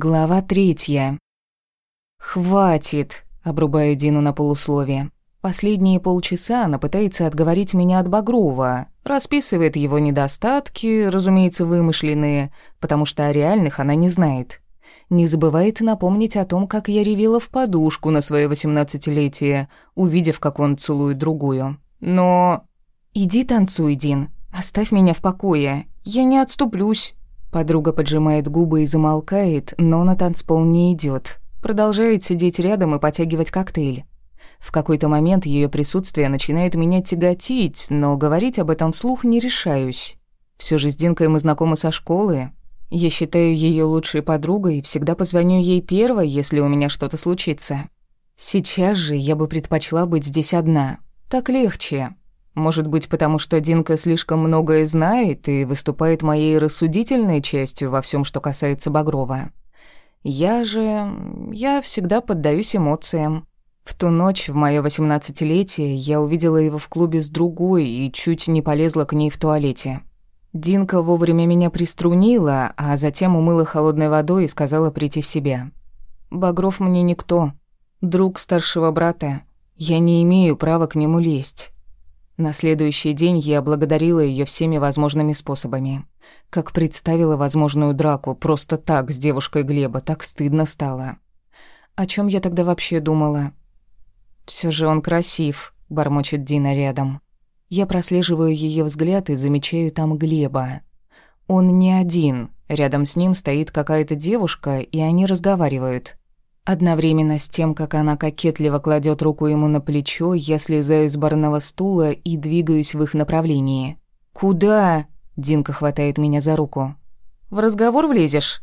Глава третья. «Хватит!» – обрубаю Дину на полусловие. Последние полчаса она пытается отговорить меня от Багрова, расписывает его недостатки, разумеется, вымышленные, потому что о реальных она не знает. Не забывает напомнить о том, как я ревела в подушку на свое восемнадцатилетие, увидев, как он целует другую. Но... «Иди танцуй, Дин, оставь меня в покое, я не отступлюсь». Подруга поджимает губы и замолкает, но на танцпол не идет. Продолжает сидеть рядом и потягивать коктейль. В какой-то момент ее присутствие начинает меня тяготить, но говорить об этом вслух не решаюсь. Все же с Динкой мы знакомы со школы. Я считаю ее лучшей подругой и всегда позвоню ей первой, если у меня что-то случится. Сейчас же я бы предпочла быть здесь одна. Так легче. Может быть, потому что Динка слишком многое знает и выступает моей рассудительной частью во всем, что касается Багрова. Я же... я всегда поддаюсь эмоциям. В ту ночь, в моё восемнадцатилетие, я увидела его в клубе с другой и чуть не полезла к ней в туалете. Динка вовремя меня приструнила, а затем умыла холодной водой и сказала прийти в себя. «Багров мне никто. Друг старшего брата. Я не имею права к нему лезть». На следующий день я благодарила ее всеми возможными способами. Как представила возможную драку, просто так, с девушкой Глеба, так стыдно стало. О чем я тогда вообще думала? Все же он красив», — бормочет Дина рядом. Я прослеживаю ее взгляд и замечаю там Глеба. Он не один, рядом с ним стоит какая-то девушка, и они разговаривают. Одновременно с тем, как она кокетливо кладет руку ему на плечо, я слезаю с барного стула и двигаюсь в их направлении. «Куда?» – Динка хватает меня за руку. «В разговор влезешь?»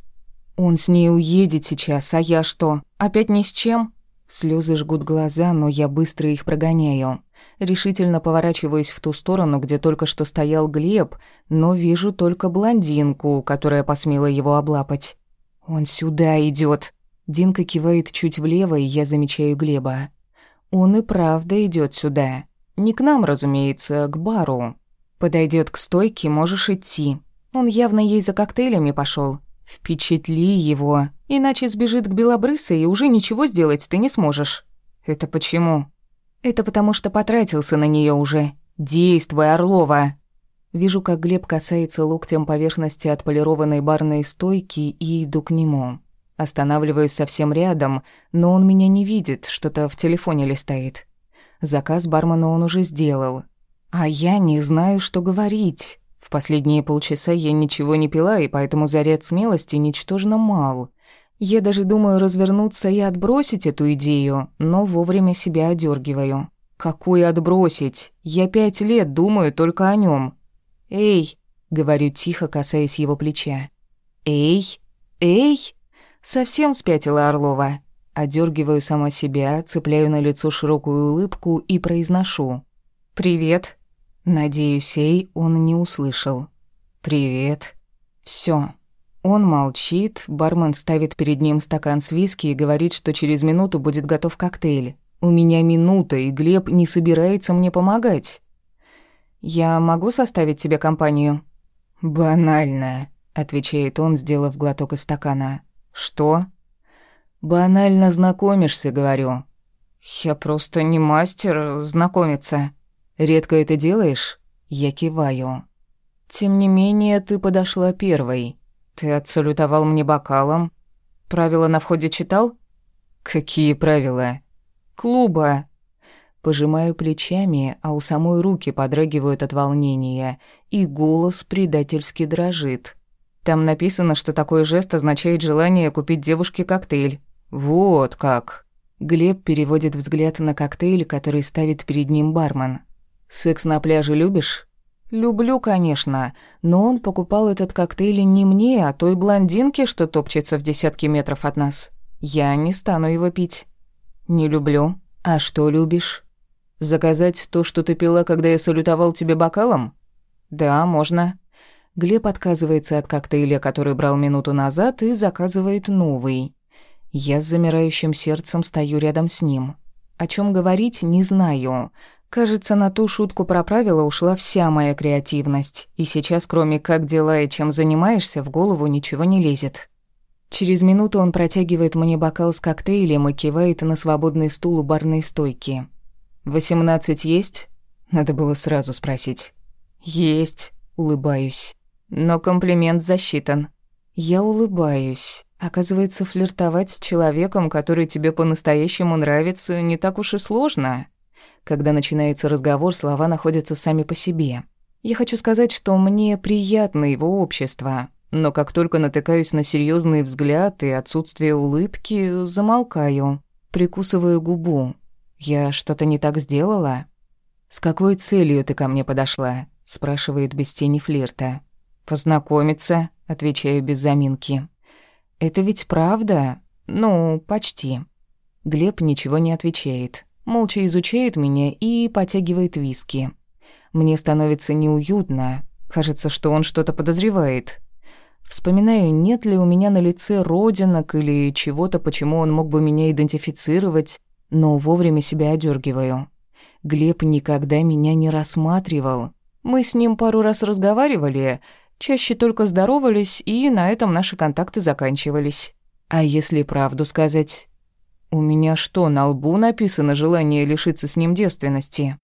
«Он с ней уедет сейчас, а я что, опять ни с чем?» Слезы жгут глаза, но я быстро их прогоняю. Решительно поворачиваюсь в ту сторону, где только что стоял Глеб, но вижу только блондинку, которая посмела его облапать. «Он сюда идет. Динка кивает чуть влево, и я замечаю Глеба. Он и правда идет сюда. Не к нам, разумеется, к бару. Подойдет к стойке, можешь идти. Он явно ей за коктейлями пошел. Впечатли его, иначе сбежит к белобрысой, и уже ничего сделать ты не сможешь. Это почему? Это потому что потратился на нее уже. Действуй, Орлова. Вижу, как Глеб касается локтем поверхности отполированной барной стойки и иду к нему. Останавливаюсь совсем рядом, но он меня не видит, что-то в телефоне листает. Заказ бармену он уже сделал. А я не знаю, что говорить. В последние полчаса я ничего не пила, и поэтому заряд смелости ничтожно мал. Я даже думаю развернуться и отбросить эту идею, но вовремя себя одергиваю. Какую отбросить? Я пять лет думаю только о нем. «Эй!» — говорю тихо, касаясь его плеча. «Эй! Эй!» Совсем спятила Орлова. Одергиваю сама себя, цепляю на лицо широкую улыбку и произношу. «Привет». Надеюсь, Эй он не услышал. «Привет». Все. Он молчит, бармен ставит перед ним стакан с виски и говорит, что через минуту будет готов коктейль. У меня минута, и Глеб не собирается мне помогать. «Я могу составить тебе компанию?» «Банально», — отвечает он, сделав глоток из стакана. «Что?» «Банально знакомишься, говорю». «Я просто не мастер знакомиться». «Редко это делаешь?» Я киваю. «Тем не менее, ты подошла первой. Ты отсалютовал мне бокалом. Правила на входе читал?» «Какие правила?» «Клуба». Пожимаю плечами, а у самой руки подрагивают от волнения, и голос предательски дрожит. Там написано, что такой жест означает желание купить девушке коктейль. Вот как. Глеб переводит взгляд на коктейль, который ставит перед ним бармен. Секс на пляже любишь? Люблю, конечно, но он покупал этот коктейль не мне, а той блондинке, что топчется в десятки метров от нас. Я не стану его пить. Не люблю. А что любишь? Заказать то, что ты пила, когда я салютовал тебе бокалом? Да, можно. Глеб отказывается от коктейля, который брал минуту назад, и заказывает новый. Я с замирающим сердцем стою рядом с ним. О чем говорить, не знаю. Кажется, на ту шутку про правила ушла вся моя креативность, и сейчас, кроме «как дела» и «чем занимаешься», в голову ничего не лезет. Через минуту он протягивает мне бокал с коктейлем и кивает на свободный стул у барной стойки. «Восемнадцать есть?» Надо было сразу спросить. «Есть», — улыбаюсь. «Но комплимент засчитан». Я улыбаюсь. Оказывается, флиртовать с человеком, который тебе по-настоящему нравится, не так уж и сложно. Когда начинается разговор, слова находятся сами по себе. Я хочу сказать, что мне приятно его общество, но как только натыкаюсь на серьезный взгляд и отсутствие улыбки, замолкаю, прикусываю губу. Я что-то не так сделала? С какой целью ты ко мне подошла? спрашивает без тени флирта. Познакомиться, отвечаю без заминки. Это ведь правда? Ну, почти. Глеб ничего не отвечает. Молча изучает меня и потягивает виски. Мне становится неуютно. Кажется, что он что-то подозревает. Вспоминаю, нет ли у меня на лице родинок или чего-то, почему он мог бы меня идентифицировать, но вовремя себя одергиваю. Глеб никогда меня не рассматривал. Мы с ним пару раз разговаривали, чаще только здоровались, и на этом наши контакты заканчивались. А если правду сказать? У меня что, на лбу написано желание лишиться с ним девственности?